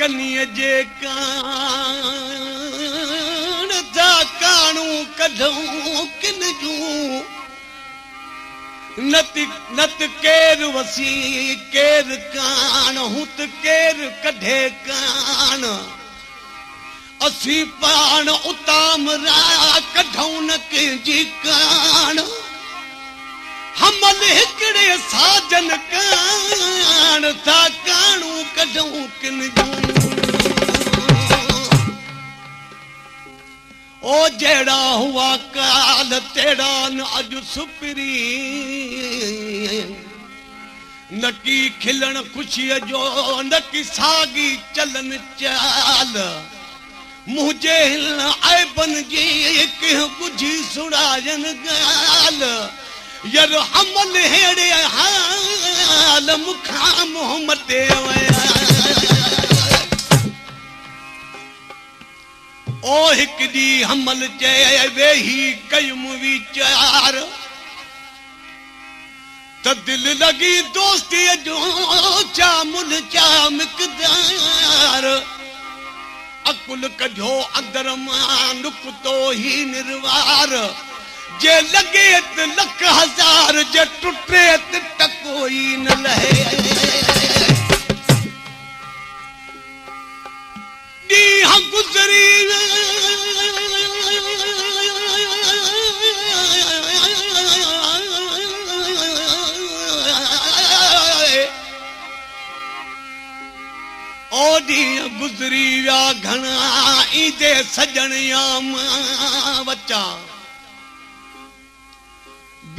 कनीअ जे कानू कढूं किन जूं नत नत केर वसी केर कान हुत केर कढे कान असी पाण उताम रा कढूं न कंहिंजी कान हमल ہکڑے ساجن کان تا کانو کڈو کن جو او जेडा ہوا کال تیڑا ن اج سپری نکی کھلن خوشی جو نکی ساگی چلن چال مجھے ہلن آئے بن جی ایک کچھ سڑا جن يرحم الله هئڙي عالم خات محمد اويا او هڪ دي حمل چي ويهي قائم وي چيار تڏ دل لغي دوستي جو जे लगे ते लख हजार जे टुटे ते टकोई न लहे दी हम गुजरी ओ दी गुजरी या घणा ई जे सजण याम वचा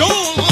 Joel.